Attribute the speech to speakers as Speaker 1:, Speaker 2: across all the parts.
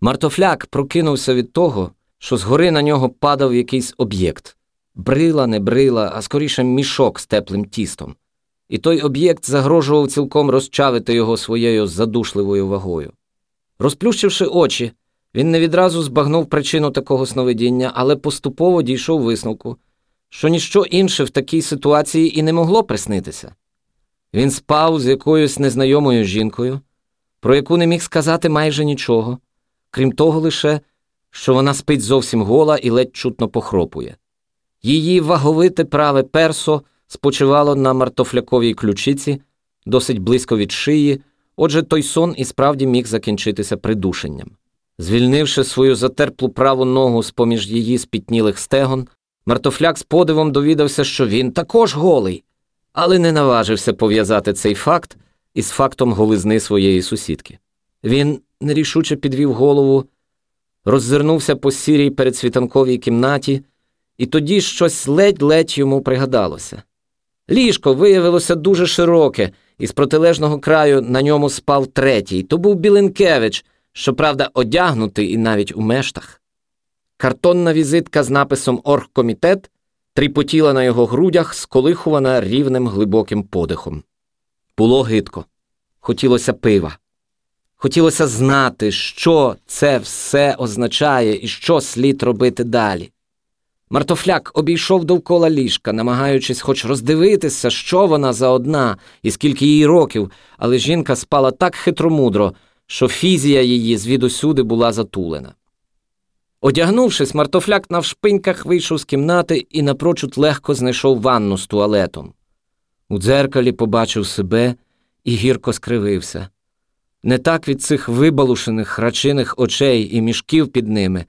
Speaker 1: Мартофляк прокинувся від того, що згори на нього падав якийсь об'єкт брила, не брила, а скоріше мішок з теплим тістом. І той об'єкт загрожував цілком розчавити його своєю задушливою вагою. Розплющивши очі, він не відразу збагнув причину такого сновидіння, але поступово дійшов висновку, що ніщо інше в такій ситуації і не могло приснитися. Він спав з якоюсь незнайомою жінкою, про яку не міг сказати майже нічого, крім того лише, що вона спить зовсім гола і ледь чутно похропує. Її ваговите праве персо спочивало на мартофляковій ключиці, досить близько від шиї, отже, той сон і справді міг закінчитися придушенням. Звільнивши свою затерплу праву ногу з поміж її спітнілих стегон, мартофляк з подивом довідався, що він також голий, але не наважився пов'язати цей факт із фактом голизни своєї сусідки. Він нерішуче підвів голову, роззирнувся по сірій передсвітанковій кімнаті, і тоді щось ледь-ледь йому пригадалося. Ліжко виявилося дуже широке, і з протилежного краю на ньому спав третій. То був Біленкевич, щоправда, одягнутий і навіть у мештах. Картонна візитка з написом Оргкомітет тріпотіла на його грудях, сколихувана рівним глибоким подихом. Було гидко, хотілося пива. Хотілося знати, що це все означає і що слід робити далі. Мартофляк обійшов довкола ліжка, намагаючись хоч роздивитися, що вона за одна і скільки їй років, але жінка спала так хитромудро, що фізія її звідусюди була затулена. Одягнувшись, мартофляк навшпиньках вийшов з кімнати і напрочуд легко знайшов ванну з туалетом. У дзеркалі побачив себе і гірко скривився. Не так від цих вибалушених храчиних очей і мішків під ними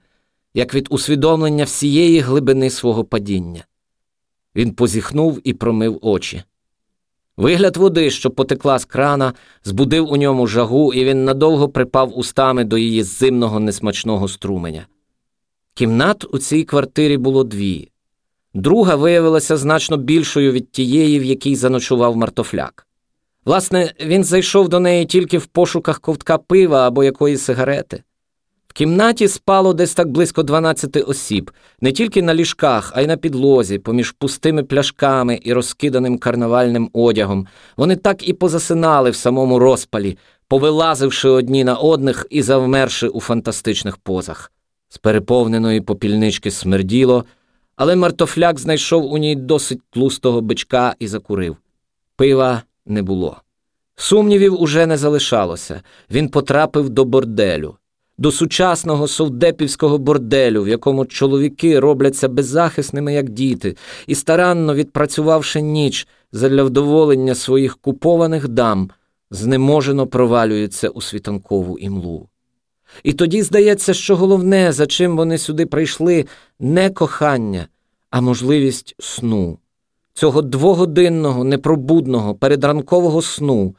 Speaker 1: як від усвідомлення всієї глибини свого падіння. Він позіхнув і промив очі. Вигляд води, що потекла з крана, збудив у ньому жагу, і він надовго припав устами до її зимного несмачного струменя. Кімнат у цій квартирі було дві. Друга виявилася значно більшою від тієї, в якій заночував мартофляк. Власне, він зайшов до неї тільки в пошуках ковтка пива або якоїсь сигарети. В кімнаті спало десь так близько 12 осіб, не тільки на ліжках, а й на підлозі, поміж пустими пляшками і розкиданим карнавальним одягом. Вони так і позасинали в самому розпалі, повилазивши одні на одних і завмерши у фантастичних позах. З переповненої попільнички смерділо, але мартофляк знайшов у ній досить тлустого бичка і закурив. Пива не було. Сумнівів уже не залишалося. Він потрапив до борделю до сучасного совдепівського борделю, в якому чоловіки робляться беззахисними, як діти, і старанно відпрацювавши ніч задля вдоволення своїх купованих дам, знеможено провалюються у світанкову імлу. І тоді здається, що головне, за чим вони сюди прийшли, не кохання, а можливість сну, цього двогодинного, непробудного, передранкового сну,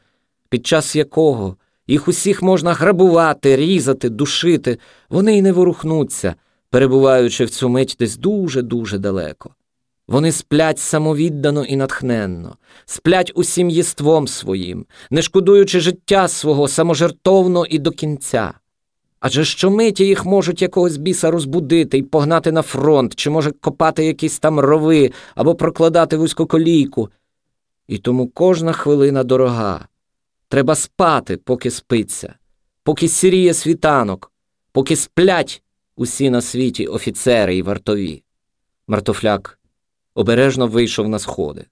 Speaker 1: під час якого їх усіх можна грабувати, різати, душити, вони й не ворухнуться, перебуваючи в цю мить десь дуже-дуже далеко. Вони сплять самовіддано і натхненно, сплять усім єством своїм, не шкодуючи життя свого саможертовно і до кінця. Адже щомиті їх можуть якогось біса розбудити і погнати на фронт, чи може копати якісь там рови або прокладати вузькоколійку. І тому кожна хвилина дорога. Треба спати, поки спиться, поки сіріє світанок, поки сплять усі на світі офіцери і вартові. Мартофляк обережно вийшов на сходи.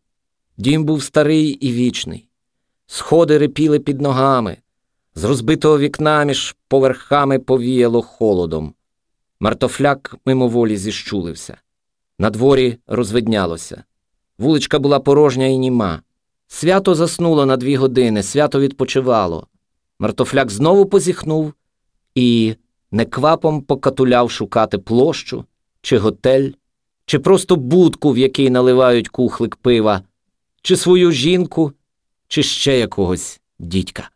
Speaker 1: Дім був старий і вічний. Сходи репіли під ногами, з розбитого вікна між поверхами повіяло холодом. Мартофляк мимоволі зіщулився. На дворі розвиднялося. Вуличка була порожня і німа. Свято заснуло на дві години, свято відпочивало. Мартофляк знову позіхнув і неквапом покатуляв шукати площу, чи готель, чи просто будку, в якій наливають кухлик пива, чи свою жінку, чи ще якогось дідька.